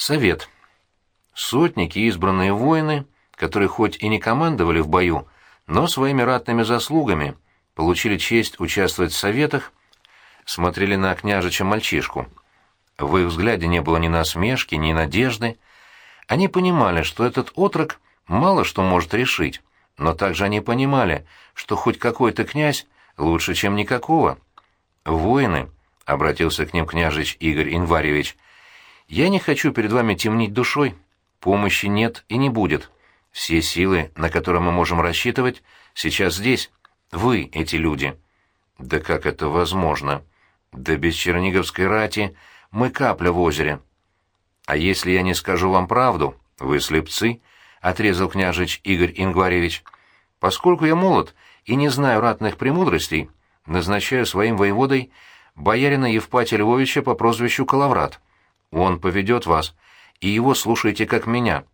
Совет. Сотники избранные воины, которые хоть и не командовали в бою, но своими ратными заслугами получили честь участвовать в советах, смотрели на княжича мальчишку. В их взгляде не было ни насмешки, ни надежды. Они понимали, что этот отрок мало что может решить, но также они понимали, что хоть какой-то князь лучше, чем никакого. «Воины», — обратился к ним княжич Игорь Инварьевич, — «я не хочу перед вами темнить душой. Помощи нет и не будет. Все силы, на которые мы можем рассчитывать, сейчас здесь. Вы, эти люди». «Да как это возможно? Да без Черниговской рати мы капля в озере». «А если я не скажу вам правду, вы слепцы», — отрезал княжич Игорь Ингваревич. «Поскольку я молод и не знаю ратных премудростей, назначаю своим воеводой боярина Евпатия Львовича по прозвищу Калаврат. Он поведет вас, и его слушайте как меня».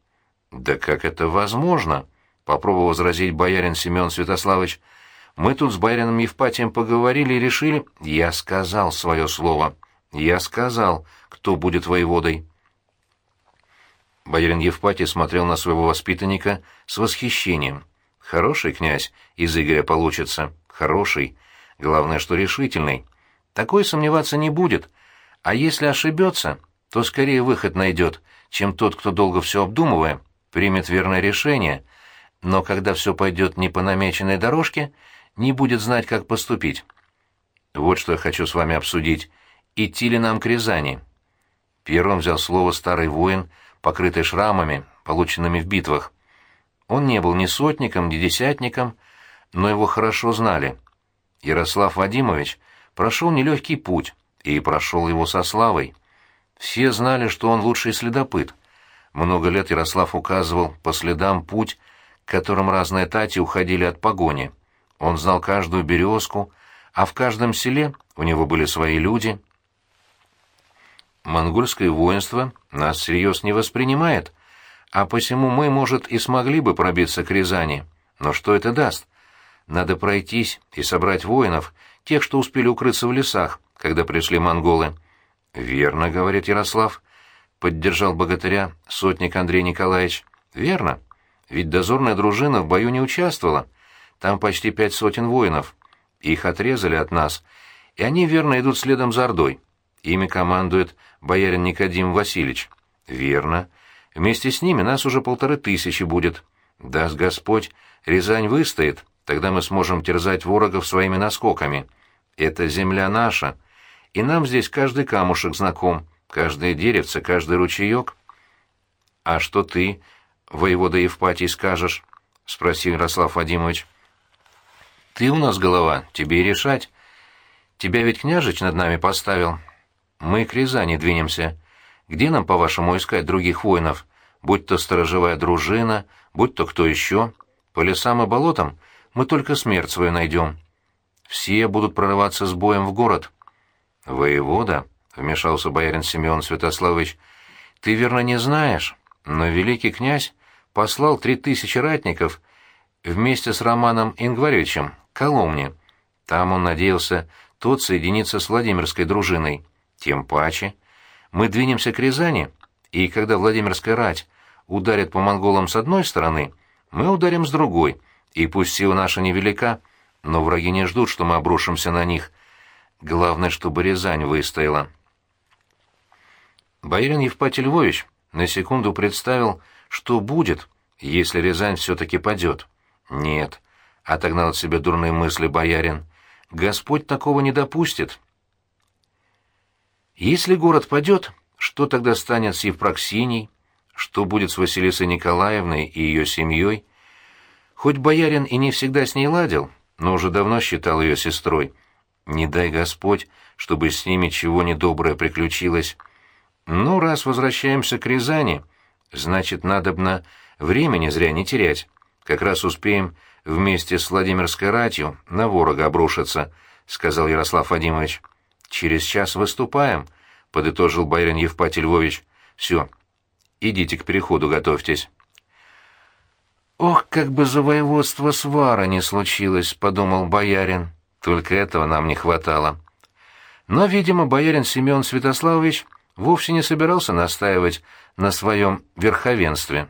«Да как это возможно?» — попробовал возразить боярин Семен Святославович. «Мы тут с боярином Евпатием поговорили и решили...» «Я сказал свое слово. Я сказал, кто будет воеводой». Боярин Евпатий смотрел на своего воспитанника с восхищением. «Хороший князь из Игоря получится. Хороший. Главное, что решительный. Такой сомневаться не будет. А если ошибется, то скорее выход найдет, чем тот, кто долго все обдумывая, примет верное решение, но когда все пойдет не по намеченной дорожке, не будет знать, как поступить. Вот что я хочу с вами обсудить. Идти ли нам к Рязани?» Первым взял слово старый воин, покрытый шрамами, полученными в битвах. Он не был ни сотником, ни десятником, но его хорошо знали. Ярослав Вадимович прошел нелегкий путь и прошел его со славой. Все знали, что он лучший следопыт. Много лет Ярослав указывал по следам путь, которым разные тати уходили от погони. Он знал каждую березку, а в каждом селе у него были свои люди. Монгольское воинство нас всерьез не воспринимает, а посему мы, может, и смогли бы пробиться к Рязани. Но что это даст? Надо пройтись и собрать воинов, тех, что успели укрыться в лесах, когда пришли монголы. «Верно», — говорит Ярослав, — поддержал богатыря сотник Андрей Николаевич. «Верно. Ведь дозорная дружина в бою не участвовала. Там почти пять сотен воинов. Их отрезали от нас, и они верно идут следом за Ордой. Ими командует боярин Никодим Васильевич». «Верно. Вместе с ними нас уже полторы тысячи будет. Даст Господь, Рязань выстоит, тогда мы сможем терзать ворогов своими наскоками. Это земля наша» и нам здесь каждый камушек знаком, каждое деревце, каждый ручеек. — А что ты, воевода Евпатий, скажешь? — спросил Ярослав Вадимович. — Ты у нас голова, тебе и решать. Тебя ведь княжич над нами поставил. Мы к Рязани двинемся. Где нам, по-вашему, искать других воинов? Будь то сторожевая дружина, будь то кто еще. По лесам и болотам мы только смерть свою найдем. Все будут прорываться с боем в город. «Воевода», — вмешался боярин Семен Святославович, — «ты верно не знаешь, но великий князь послал три тысячи ратников вместе с Романом Ингваревичем к Коломне. Там он надеялся тот соединиться с Владимирской дружиной. Тем паче. Мы двинемся к Рязани, и когда Владимирская рать ударит по монголам с одной стороны, мы ударим с другой, и пусть сила наша невелика, но враги не ждут, что мы обрушимся на них, Главное, чтобы Рязань выстояла. Боярин Евпатий Львович на секунду представил, что будет, если Рязань все-таки падет. Нет, отогнал от себя дурные мысли боярин. Господь такого не допустит. Если город падет, что тогда станет с Евпроксиней? Что будет с Василисой Николаевной и ее семьей? Хоть боярин и не всегда с ней ладил, но уже давно считал ее сестрой — не дай Господь, чтобы с ними чего недоброе приключилось. Ну, раз возвращаемся к Рязани, значит, надобно времени зря не терять. Как раз успеем вместе с Владимирской ратью на ворога обрушиться, — сказал Ярослав Вадимович. Через час выступаем, — подытожил боярин Евпатий Львович. Все, идите к переходу готовьтесь. «Ох, как бы за воеводство свара не случилось», — подумал боярин. Только этого нам не хватало. Но, видимо, боярин Семен Святославович вовсе не собирался настаивать на своем верховенстве.